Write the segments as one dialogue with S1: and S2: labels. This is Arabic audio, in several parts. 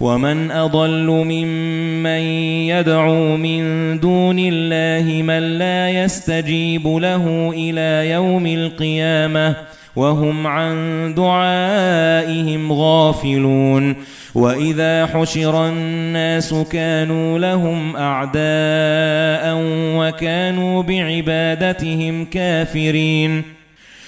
S1: وَمَنْ أَضَلُّ مِمَّن يَدْعُو مِن دُونِ اللَّهِ مَن لَّا يَسْتَجِيبُ لَهُ إِلَى يَوْمِ الْقِيَامَةِ وَهُمْ عَن دُعَائِهِمْ غَافِلُونَ وَإِذَا حُشِرَ النَّاسُ كَانُوا لَهُمْ أَعْدَاءً وَكَانُوا بِعِبَادَتِهِمْ كَافِرِينَ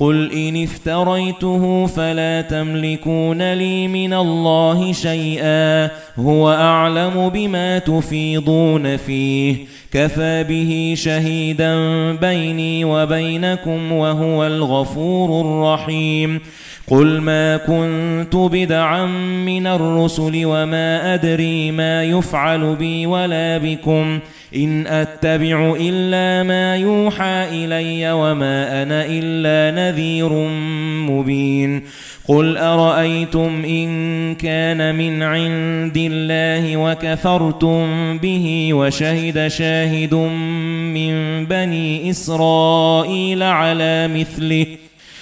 S1: قُلْ إِنِ افْتَرَيْتُهُ فَلَا تَمْلِكُونَ لِي مِنَ اللَّهِ شَيْئًا هُوَ أَعْلَمُ بِمَا تُفِيضُونَ فِيهِ كَفَى بِهِ شَهِيدًا بَيْنِي وَبَيْنَكُمْ وَهُوَ الْغَفُورُ الرَّحِيمُ قُلْ مَا كُنْتُ بِدْعًا مِنَ الرُّسُلِ وَمَا أَدْرِي مَا يُفْعَلُ بِي وَلَا بِكُمْ ۖ إِنْ أَتَّبِعُ إِلَّا مَا يُوحَى إِلَيَّ وَمَا أَنَا إِلَّا نَذِيرٌ مُبِينٌ قُلْ أَرَأَيْتُمْ إِنْ كَانَ مِنْ عِندِ اللَّهِ وَكَفَرْتُمْ بِهِ وَشَهِدَ شَاهِدٌ مِنْ بَنِي إِسْرَائِيلَ عَلَى مِثْلِهِ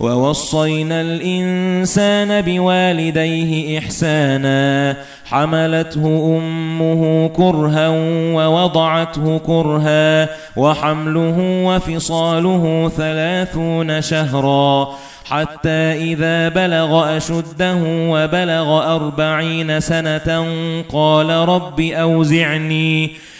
S1: وَوَصَّيْنَا الْإِنسَانَ بِوَالِدَيْهِ إِحْسَانًا حَمَلَتْهُ أُمُّهُ كُرْهًا وَوَضَعَتْهُ كُرْهًا وَحَمْلُهُ وَفِصَالُهُ ثَلَاثُونَ شَهْرًا حَتَّى إِذَا بَلَغَ أَشُدَّهُ وَبَلَغَ أَرْبَعِينَ سَنَةً قَالَ رَبِّ أَوْزِعْنِي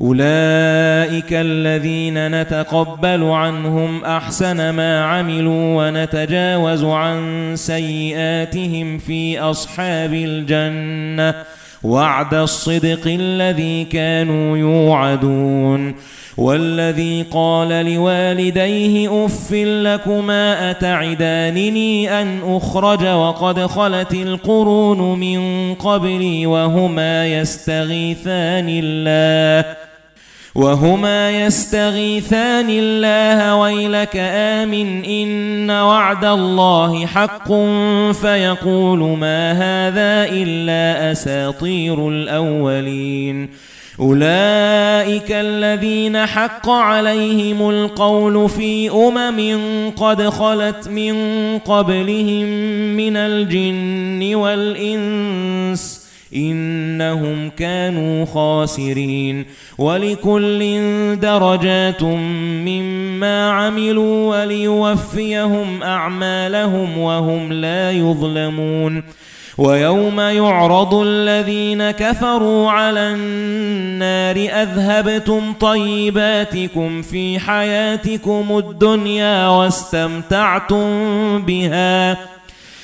S1: أُولَئِكَ الَّذِينَ نَتَقَبَّلُ عَنْهُمْ أَحْسَنَ مَا عَمِلُوا وَنَتَجَاوَزُ عَن سَيِّئَاتِهِمْ فِي أَصْحَابِ الْجَنَّةِ وَعْدَ الصِّدْقِ الَّذِي كَانُوا يُوعَدُونَ وَالَّذِي قَالَ لِوَالِدَيْهِ أُفٍّ لَكُمَا أَتَعِدَانِنِي أَنْ أُخْرَجَ وَقَدْ خَلَتِ الْقُرُونُ مِنْ قَبْلي وَهُمَا يَسْتَغِيثَانِ اللَّهَ وَهُمَا يَسْتَغِيثَانِ اللَّهَ وَيْلَكَ آمِنْ إِنَّ وَعْدَ اللَّهِ حَقٌّ فَيَقُولُ مَا هَذَا إِلَّا أَسَاطِيرُ الْأَوَّلِينَ أُولَئِكَ الَّذِينَ حَقَّ عَلَيْهِمُ الْقَوْلُ فِي أُمَمٍ قَدْ خَلَتْ مِنْ قَبْلِهِمْ مِنَ الْجِنِّ وَالْإِنْسِ إنهم كانوا خاسرين ولكل درجات مما عملوا وليوفيهم أعمالهم وهم لا يظلمون وَيَوْمَ يُعْرَضُ الَّذِينَ كَفَرُوا عَلَى النَّارِ أَذْهَبْتُمْ طَيِّبَاتِكُمْ فِي حَيَاتِكُمُ الدُّنْيَا وَاسْتَمْتَعْتُمْ بِهَا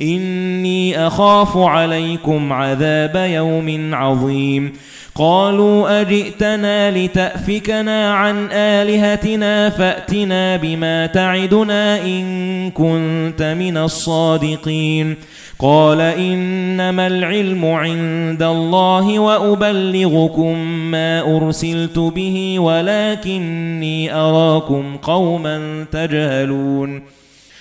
S1: إِنِّي أَخَافُ عَلَيْكُمْ عَذَابَ يَوْمٍ عَظِيمٍ قَالُوا أَجِئْتَنَا لِتَأْفِكَنَا عَن آلِهَتِنَا فَأْتِنَا بِمَا تَعِدُنَا إِن كُنتَ مِنَ الصَّادِقِينَ قَالَ إِنَّمَا الْعِلْمُ عِندَ اللَّهِ وَأُبَلِّغُكُم مَّا أُرْسِلْتُ بِهِ وَلَكِنِّي أَرَاكُمْ قَوْمًا تَجْهَلُونَ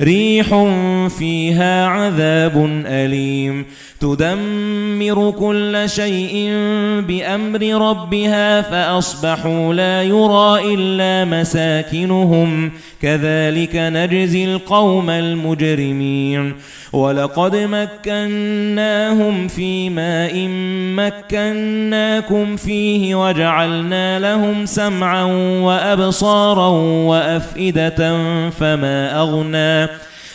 S1: رِيحٌ فِيهَا عَذَابٌ أَلِيمٌ تُدَمِّرُ كُلَّ شَيْءٍ بِأَمْرِ رَبِّهَا فَأَصْبَحُوا لَا يُرَى إِلَّا مَسَاكِنُهُمْ كَذَلِكَ نَجْزِي الْقَوْمَ الْمُجْرِمِينَ وَلَقَدْ مَكَّنَّاهُمْ فِي مَاءٍ مَكَّنَّاكُمْ فِيهِ وَجَعَلْنَا لَهُمْ سَمْعًا وَأَبْصَارًا وَأَفْئِدَةً فَمَا أَغْنَى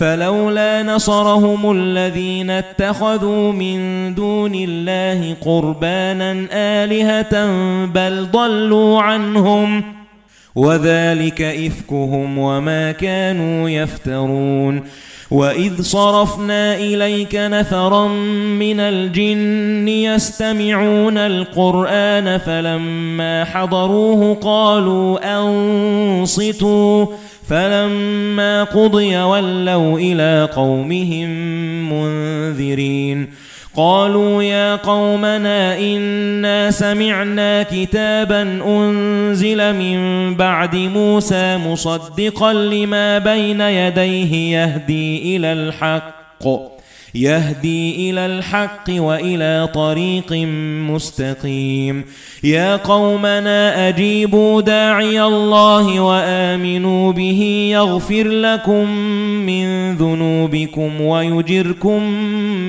S1: فَلَوْلَا نَصَرَهُمُ الَّذِينَ اتَّخَذُوا مِن دُونِ اللَّهِ قُرْبَانًا آلِهَةً بَلْ ضَلُّوا عَنْهُمْ وَذَلِكَ إِفْكُهُمْ وَمَا كَانُوا يَفْتَرُونَ وَإِذْ صَرَفْنَا إِلَيْكَ نَفَرًا مِنَ الْجِنِّ يَسْتَمِعُونَ الْقُرْآنَ فَلَمَّا حَضَرُوهُ قَالُوا أَنصِتُوا فَلَمَّا قُضِيَ وَلَّوْا إِلَى قَوْمِهِمْ مُنذِرِينَ قالوا يا قومنا إنا سمعنا كتابا أنزل من بعد موسى مصدقا لما بين يديه يهدي إلى الحق يَهْدِي إِلَى الْحَقِّ وَإِلَى طَرِيقٍ مُسْتَقِيمٍ يَا قَوْمَنَا أَجِيبُوا دَاعِيَ اللَّهِ وَآمِنُوا بِهِ يَغْفِرْ لَكُم مِّن ذُنُوبِكُمْ وَيُجِرْكُم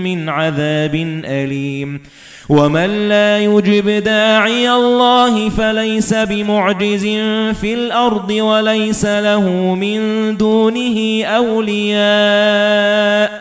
S1: مِّنْ عَذَابٍ أَلِيمٍ وَمَن لَّا يُجِبْ دَاعِيَ اللَّهِ فَلَيْسَ بِمُعْجِزٍ فِي الْأَرْضِ وَلَيْسَ لَهُ مِن دُونِهِ أَوْلِيَاءُ